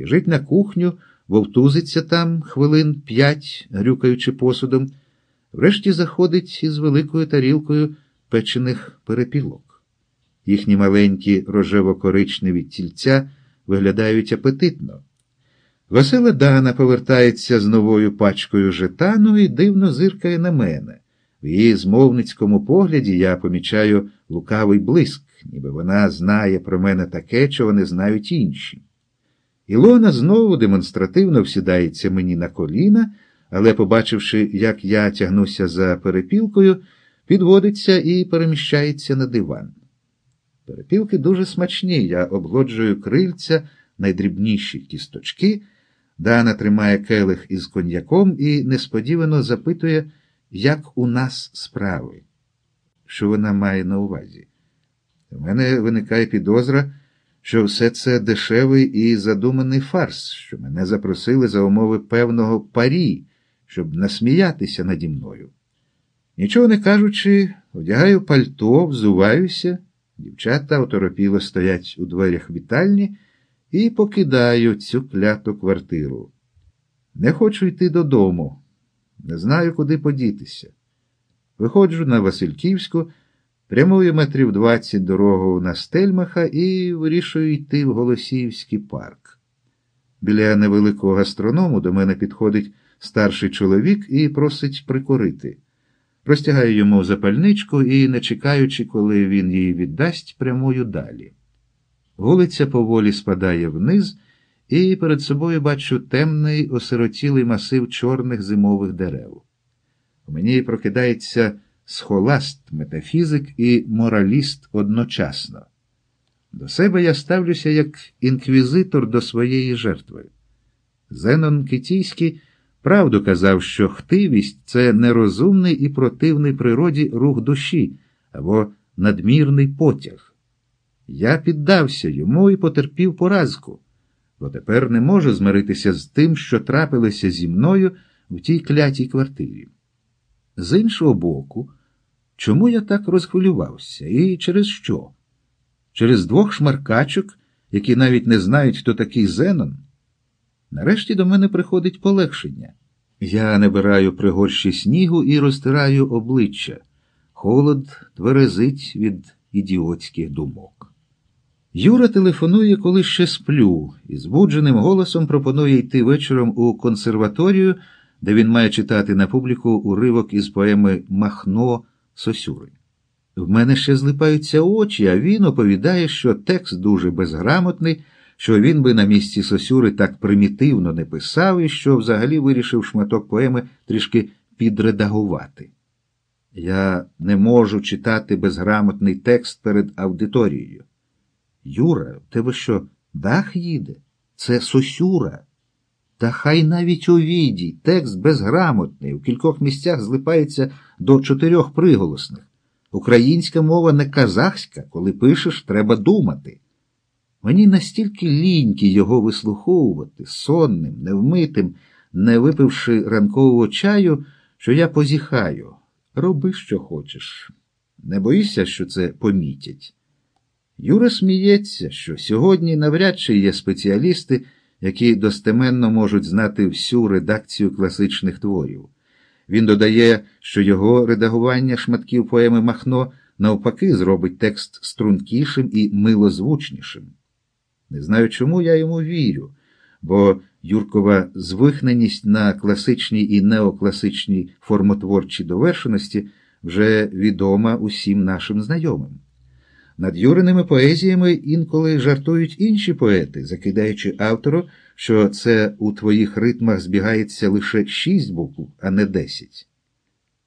біжить на кухню, вовтузиться там хвилин п'ять, грюкаючи посудом, врешті заходить із великою тарілкою печених перепілок. Їхні маленькі рожево-коричневі тільця виглядають апетитно. Васила Дана повертається з новою пачкою жетану і дивно зиркає на мене. В її змовницькому погляді я помічаю лукавий блиск, ніби вона знає про мене таке, чого не знають інші. Ілона знову демонстративно всідається мені на коліна, але, побачивши, як я тягнуся за перепілкою, підводиться і переміщається на диван. Перепілки дуже смачні, я обгоджую крильця, найдрібніші кісточки. Дана тримає келих із коньяком і несподівано запитує, як у нас справи. Що вона має на увазі? У мене виникає підозра, що все це дешевий і задуманий фарс, що мене запросили за умови певного парі, щоб насміятися наді мною. Нічого не кажучи, одягаю пальто, взуваюся, дівчата оторопіло стоять у дверях вітальні і покидаю цю кляту квартиру. Не хочу йти додому, не знаю, куди подітися. Виходжу на Васильківську, прямую метрів двадцять дорогу на Стельмаха і вирішую йти в Голосіївський парк. Біля невеликого гастроному до мене підходить старший чоловік і просить прикурити. Простягаю йому запальничку і, не чекаючи, коли він її віддасть, прямую далі. Вулиця поволі спадає вниз, і перед собою бачу темний осиротілий масив чорних зимових дерев. У мені прокидається схоласт, метафізик і мораліст одночасно. До себе я ставлюся як інквізитор до своєї жертви. Зенон Китійський правду казав, що хтивість це нерозумний і противний природі рух душі або надмірний потяг. Я піддався йому і потерпів поразку, бо тепер не можу змиритися з тим, що трапилося зі мною в тій клятій квартирі. З іншого боку, чому я так розхвилювався і через що? Через двох шмаркачок, які навіть не знають, хто такий Зенон. Нарешті до мене приходить полегшення. Я набираю пригорщі снігу і розтираю обличчя. Холод тверезить від ідіотських думок. Юра телефонує, коли ще сплю, і збудженим голосом пропонує йти вечором у консерваторію, де він має читати на публіку уривок із поеми Махно Сосюри. В мене ще злипаються очі, а він оповідає, що текст дуже безграмотний, що він би на місці Сосюри так примітивно не писав і що взагалі вирішив шматок поеми трішки підредагувати. Я не можу читати безграмотний текст перед аудиторією. Юра, тебе що, дах їде? Це Сосюра. Та хай навіть у віді текст безграмотний, у кількох місцях злипається до чотирьох приголосних. Українська мова не казахська, коли пишеш, треба думати. Мені настільки ліньки його вислуховувати, сонним, невмитим, не випивши ранкового чаю, що я позіхаю. Роби, що хочеш. Не боїшся, що це помітять. Юра сміється, що сьогодні навряд чи є спеціалісти, які достеменно можуть знати всю редакцію класичних творів. Він додає, що його редагування шматків поеми Махно навпаки зробить текст стрункішим і милозвучнішим. Не знаю, чому я йому вірю, бо Юркова звихненість на класичній і неокласичній формотворчій довершеності вже відома усім нашим знайомим. Над Юриними поезіями інколи жартують інші поети, закидаючи автору, що це у твоїх ритмах збігається лише шість букв, а не десять.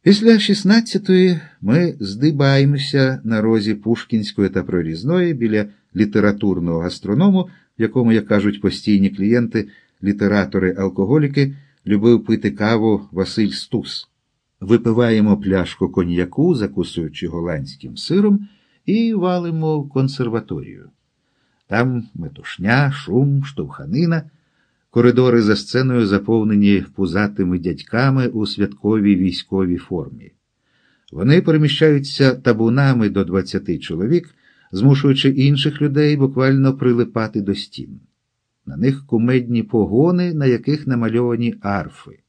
Після шістнадцятої ми здибаємося на розі Пушкінської та прорізної біля літературного гастроному, в якому, як кажуть постійні клієнти, літератори-алкоголіки, любив пити каву Василь Стус. Випиваємо пляшку коньяку, закусуючи голландським сиром і валимо в консерваторію. Там метушня, шум, штовханина, коридори за сценою заповнені пузатими дядьками у святковій військовій формі. Вони переміщаються табунами до 20 чоловік, змушуючи інших людей буквально прилипати до стін. На них кумедні погони, на яких намальовані арфи.